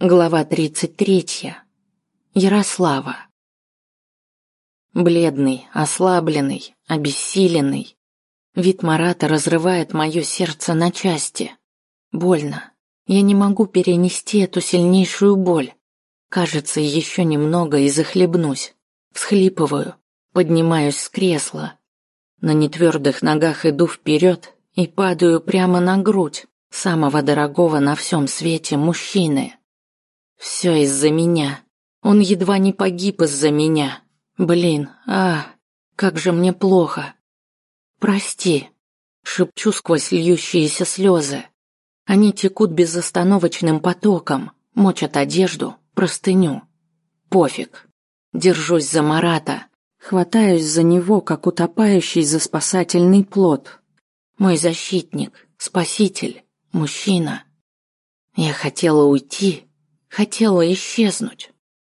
Глава 33. Ярослава. Бледный, ослабленный, обессиленный. Вид Марата разрывает мое сердце на части. Больно. Я не могу перенести эту сильнейшую боль. Кажется, еще немного и захлебнусь. Всхлипываю, поднимаюсь с кресла. На нетвердых ногах иду вперед и падаю прямо на грудь самого дорогого на всем свете мужчины. Все из-за меня. Он едва не погиб из-за меня. Блин, а, как же мне плохо. Прости, шепчу сквозь льющиеся слезы. Они текут безостановочным потоком, мочат одежду, простыню. Пофиг. Держусь за Марата, хватаюсь за него, как утопающий за спасательный плот. Мой защитник, спаситель, мужчина. Я хотела уйти, Хотела исчезнуть.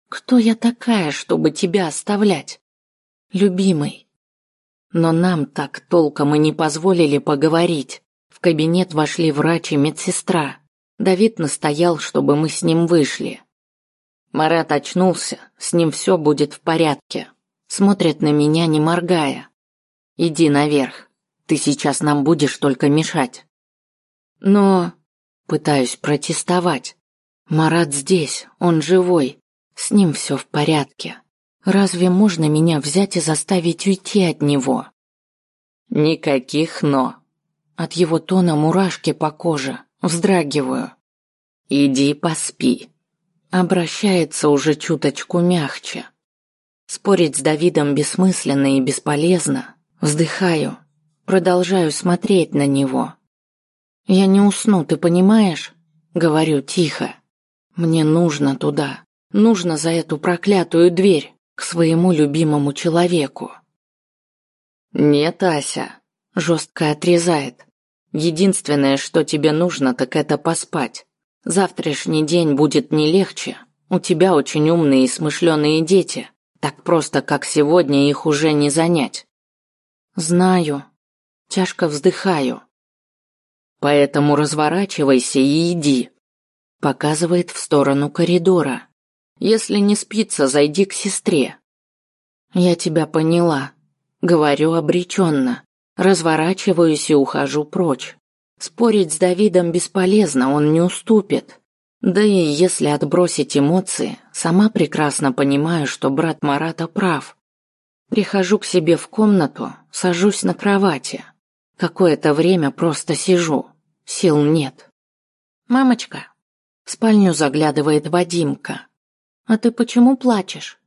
Кто я такая, чтобы тебя оставлять? Любимый. Но нам так толком и не позволили поговорить. В кабинет вошли врач и медсестра. Давид настоял, чтобы мы с ним вышли. Марат очнулся, с ним все будет в порядке. Смотрит на меня, не моргая. Иди наверх. Ты сейчас нам будешь только мешать. Но пытаюсь протестовать. Марат здесь, он живой, с ним все в порядке. Разве можно меня взять и заставить уйти от него? Никаких «но». От его тона мурашки по коже, вздрагиваю. Иди поспи. Обращается уже чуточку мягче. Спорить с Давидом бессмысленно и бесполезно. Вздыхаю, продолжаю смотреть на него. Я не усну, ты понимаешь? Говорю тихо. Мне нужно туда. Нужно за эту проклятую дверь к своему любимому человеку. Нет, Ася, жестко отрезает. Единственное, что тебе нужно, так это поспать. Завтрашний день будет не легче. У тебя очень умные и смышленые дети. Так просто, как сегодня, их уже не занять. Знаю. Тяжко вздыхаю. Поэтому разворачивайся и иди. Показывает в сторону коридора. Если не спится, зайди к сестре. Я тебя поняла. Говорю обреченно. Разворачиваюсь и ухожу прочь. Спорить с Давидом бесполезно, он не уступит. Да и если отбросить эмоции, сама прекрасно понимаю, что брат Марата прав. Прихожу к себе в комнату, сажусь на кровати. Какое-то время просто сижу. Сил нет. Мамочка, в спальню заглядывает Вадимка. «А ты почему плачешь?»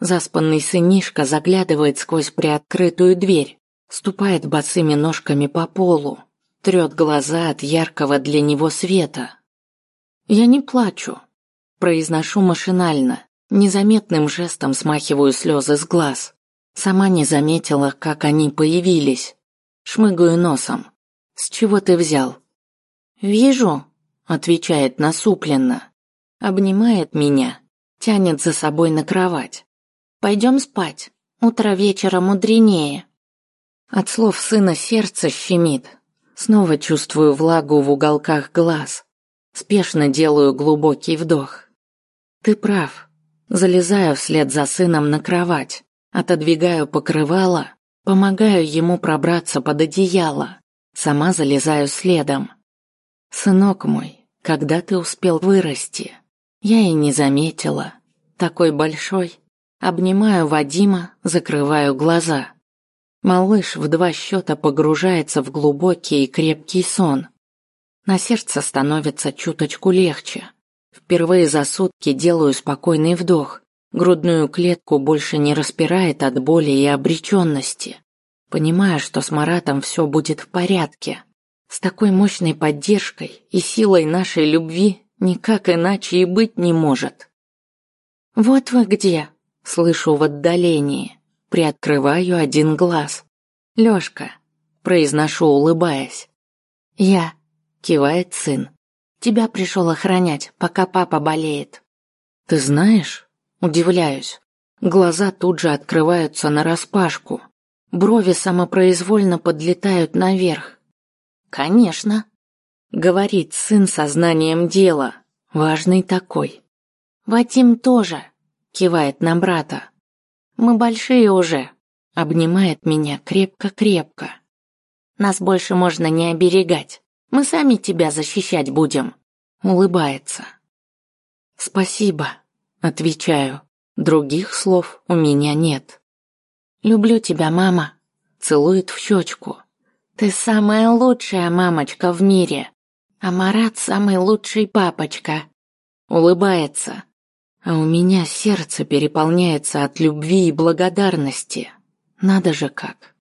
Заспанный сынишка заглядывает сквозь приоткрытую дверь, ступает босыми ножками по полу, трет глаза от яркого для него света. «Я не плачу», произношу машинально, незаметным жестом смахиваю слезы с глаз. Сама не заметила, как они появились. Шмыгаю носом. «С чего ты взял?» «Вижу», отвечает насупленно, обнимает меня, тянет за собой на кровать. Пойдем спать. Утро вечера мудренее. От слов сына сердце щемит. Снова чувствую влагу в уголках глаз. Спешно делаю глубокий вдох. Ты прав. Залезаю вслед за сыном на кровать, отодвигаю покрывало, помогаю ему пробраться под одеяло. Сама залезаю следом. Сынок мой, когда ты успел вырасти? Я и не заметила. Такой большой. Обнимаю Вадима, закрываю глаза. Малыш в два счета погружается в глубокий и крепкий сон. На сердце становится чуточку легче. Впервые за сутки делаю спокойный вдох. Грудную клетку больше не распирает от боли и обреченности. Понимаю, что с Маратом все будет в порядке. С такой мощной поддержкой и силой нашей любви никак иначе и быть не может. Вот вы где, слышу в отдалении. Приоткрываю один глаз. Лёшка, произношу, улыбаясь. Я, кивает сын. Тебя пришел охранять, пока папа болеет. Ты знаешь? Удивляюсь. Глаза тут же открываются на распашку. Брови самопроизвольно подлетают наверх. Конечно, говорит сын сознанием дела. важный такой. Вадим тоже, кивает на брата. Мы большие уже, обнимает меня крепко-крепко. Нас больше можно не оберегать. Мы сами тебя защищать будем. Улыбается. Спасибо, отвечаю. Других слов у меня нет. Люблю тебя, мама. Целует в щечку. Ты самая лучшая мамочка в мире. А Марат самый лучший папочка. Улыбается. А у меня сердце переполняется от любви и благодарности. Надо же как.